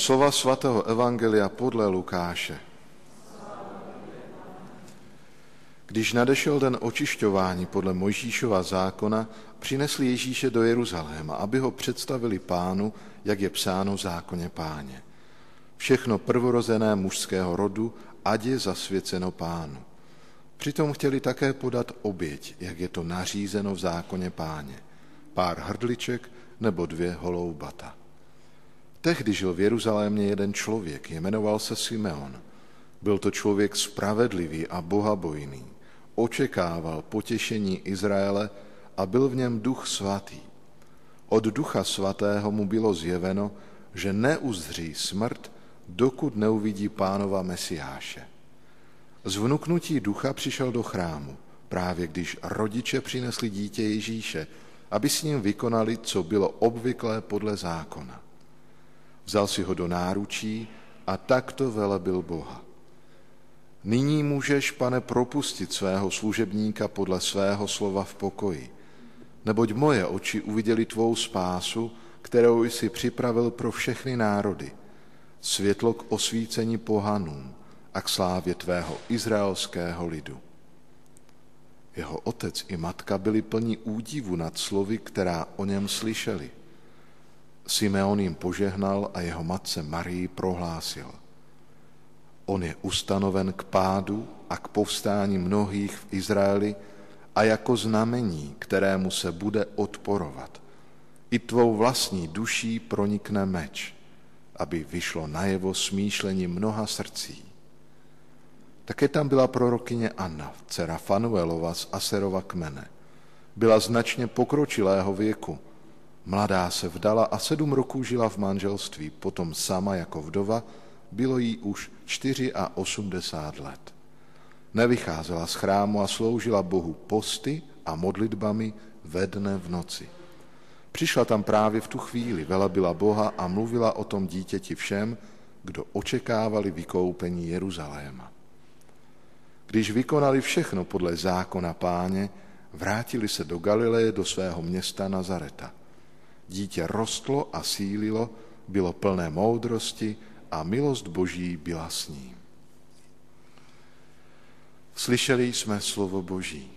Slova svatého Evangelia podle Lukáše. Když nadešel den očišťování podle Mojžíšova zákona, přinesli Ježíše do Jeruzaléma, aby ho představili pánu, jak je psáno v zákoně páně. Všechno prvorozené mužského rodu, ať je zasvěceno pánu. Přitom chtěli také podat oběť, jak je to nařízeno v zákoně páně. Pár hrdliček nebo dvě holoubata. Tehdy žil v Jeruzalémě jeden člověk, jmenoval se Simeon. Byl to člověk spravedlivý a bohabojný. Očekával potěšení Izraele a byl v něm duch svatý. Od ducha svatého mu bylo zjeveno, že neuzří smrt, dokud neuvidí pánova Mesiáše. Z vnuknutí ducha přišel do chrámu, právě když rodiče přinesli dítě Ježíše, aby s ním vykonali, co bylo obvyklé podle zákona. Vzal si ho do náručí a takto velebil Boha. Nyní můžeš, pane, propustit svého služebníka podle svého slova v pokoji, neboť moje oči uviděli tvou spásu, kterou jsi připravil pro všechny národy, světlo k osvícení pohanům a k slávě tvého izraelského lidu. Jeho otec i matka byli plní údivu nad slovy, která o něm slyšeli. Simeon jim požehnal a jeho matce Marii prohlásil. On je ustanoven k pádu a k povstání mnohých v Izraeli a jako znamení, kterému se bude odporovat. I tvou vlastní duší pronikne meč, aby vyšlo najevo smýšlení mnoha srdcí. Také tam byla prorokyně Anna, dcera Fanuelova z Aserova kmene. Byla značně pokročilého věku. Mladá se vdala a sedm roků žila v manželství, potom sama jako vdova, bylo jí už 84 let. Nevycházela z chrámu a sloužila Bohu posty a modlitbami ve dne v noci. Přišla tam právě v tu chvíli, velebila Boha a mluvila o tom dítěti všem, kdo očekávali vykoupení Jeruzaléma. Když vykonali všechno podle zákona páně, vrátili se do Galileje, do svého města Nazareta. Dítě rostlo a sílilo, bylo plné moudrosti a milost Boží byla s ním. Slyšeli jsme slovo Boží.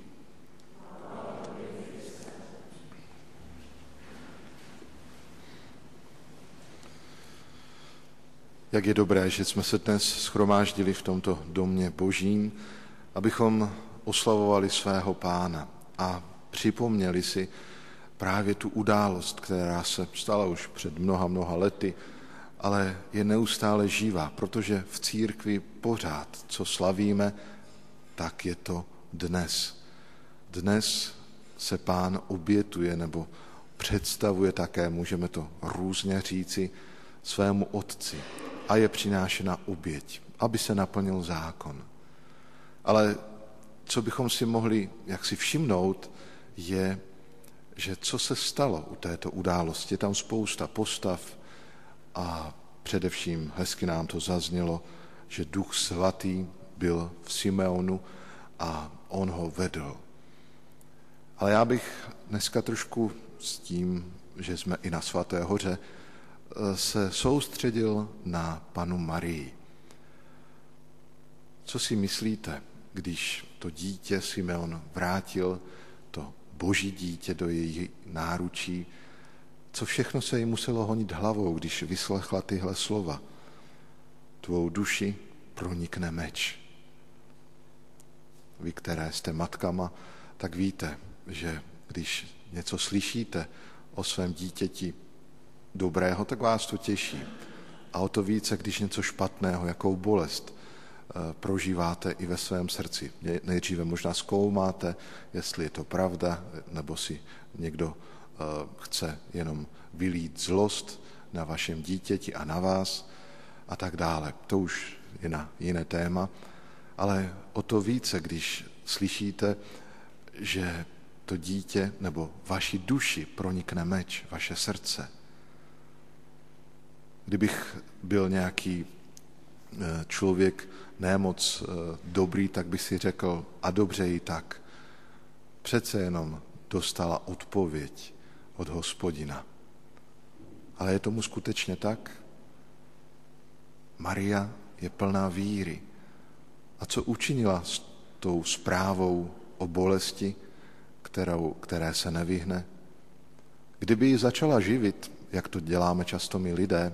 Jak je dobré, že jsme se dnes schromáždili v tomto domě Božím, abychom oslavovali svého pána a připomněli si právě tu událost, která se stala už před mnoha, mnoha lety, ale je neustále živá, protože v církvi pořád, co slavíme, tak je to dnes. Dnes se pán obětuje nebo představuje také, můžeme to různě říci, svému otci a je přinášena oběť, aby se naplnil zákon. Ale co bychom si mohli jaksi všimnout, je, že co se stalo u této události. Je tam spousta postav a především hezky nám to zaznělo, že Duch Svatý byl v Simeonu a on ho vedl. Ale já bych dneska trošku s tím, že jsme i na Svaté hoře, se soustředil na panu Marii. Co si myslíte? když to dítě Simeon vrátil, boží dítě do její náručí, co všechno se jí muselo honit hlavou, když vyslechla tyhle slova. Tvou duši pronikne meč. Vy, které jste matkama, tak víte, že když něco slyšíte o svém dítěti dobrého, tak vás to těší. A o to více, když něco špatného, jakou bolest, prožíváte i ve svém srdci. Nejdříve možná zkoumáte, jestli je to pravda, nebo si někdo eh, chce jenom vylít zlost na vašem dítěti a na vás a tak dále. To už je na jiné téma, ale o to více, když slyšíte, že to dítě nebo vaši duši pronikne meč, vaše srdce. Kdybych byl nějaký eh, člověk, ne moc eh, dobrý, tak by si řekl, a dobře i tak. Přece jenom dostala odpověď od hospodina. Ale je tomu skutečně tak? Maria je plná víry. A co učinila s tou zprávou o bolesti, kterou, které se nevyhne? Kdyby ji začala živit, jak to děláme často my lidé,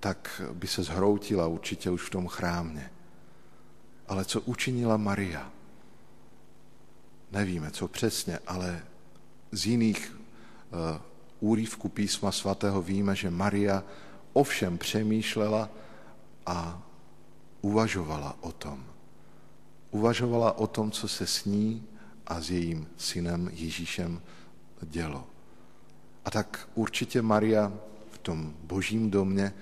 tak by se zhroutila určitě už v tom chrámě. Ale co učinila Maria? Nevíme, co přesně, ale z jiných uh, úryvků písma svatého víme, že Maria ovšem přemýšlela a uvažovala o tom. Uvažovala o tom, co se s ní a s jejím synem Ježíšem dělo. A tak určitě Maria v tom božím domě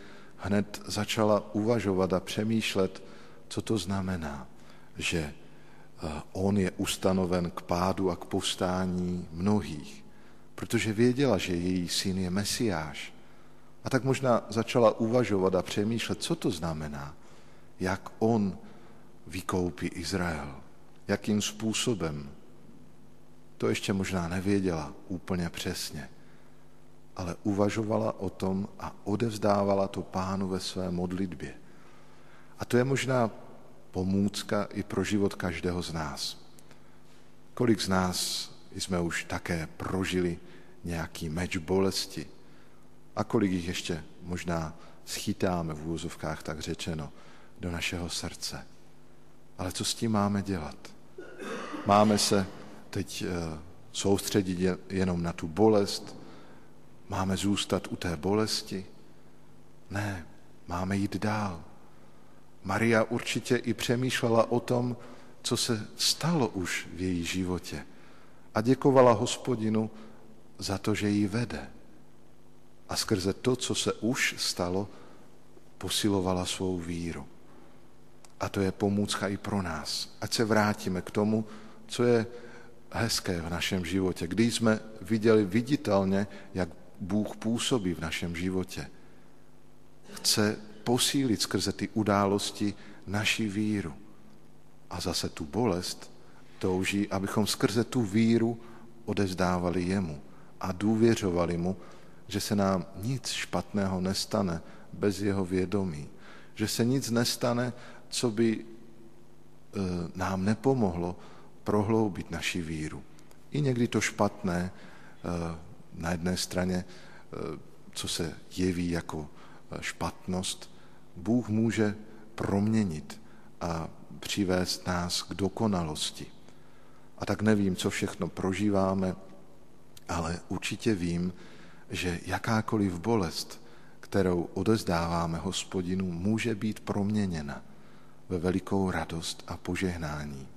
hned začala uvažovat a přemýšlet, co to znamená, že eh, on je ustanoven k pádu a k povstání mnohých, protože věděla, že její syn je mesiáš. A tak možná začala uvažovat a přemýšlet, co to znamená, jak on vykoupí Izrael, jakým způsobem. To ještě možná nevěděla úplně přesně, ale uvažovala o tom a odevzdávala to pánu ve své modlitbě. A to je možná pomůcka i pro život každého z nás. Kolik z nás jsme už také prožili nějaký meč bolesti a kolik jich ještě možná schytáme v úvozovkách tak řečeno do našeho srdce. Ale co s tím máme dělat? Máme se teď eh, soustředit jenom na tu bolest, Máme zůstat u té bolesti? Ne, máme jít dál. Maria určitě i přemýšlela o tom, co se stalo už v její životě a děkovala hospodinu za to, že ji vede. A skrze to, co se už stalo, posilovala svou víru. A to je pomůcka i pro nás. Ať se vrátíme k tomu, co je hezké v našem životě, kdy jsme viděli viditelně, jak Bůh působí v našem životě. Chce posílit skrze ty události naši víru. A zase tu bolest touží, abychom skrze tu víru odezdávali jemu a důvěřovali mu, že se nám nic špatného nestane bez jeho vědomí. Že se nic nestane, co by e, nám nepomohlo prohloubit naši víru. I někdy to špatné e, na jedné straně, eh, co se jeví jako eh, špatnost, Bůh může proměnit a přivést nás k dokonalosti. A tak nevím, co všechno prožíváme, ale určitě vím, že jakákoliv bolest, kterou odezdáváme hospodinu, může být proměněna ve velikou radost a požehnání.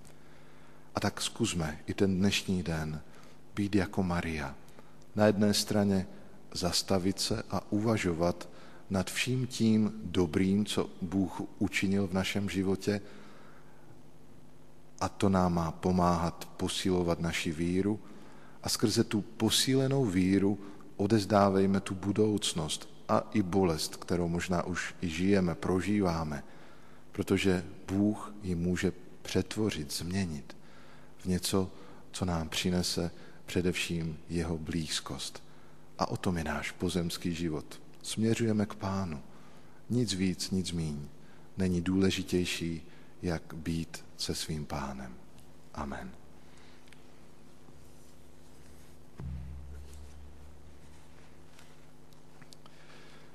A tak zkusme i ten dnešní den být jako Maria, na jedné straně zastavit se a uvažovat nad vším tím dobrým, co Bůh učinil v našem životě, a to nám má pomáhat posilovat naši víru. A skrze tu posílenou víru odezdávejme tu budoucnost a i bolest, kterou možná už i žijeme, prožíváme, protože Bůh ji může přetvořit, změnit v něco, co nám přinese především jeho blízkost. A o tom je náš pozemský život. Směřujeme k pánu. Nic víc, nic míň. Není důležitější, jak být se svým pánem. Amen.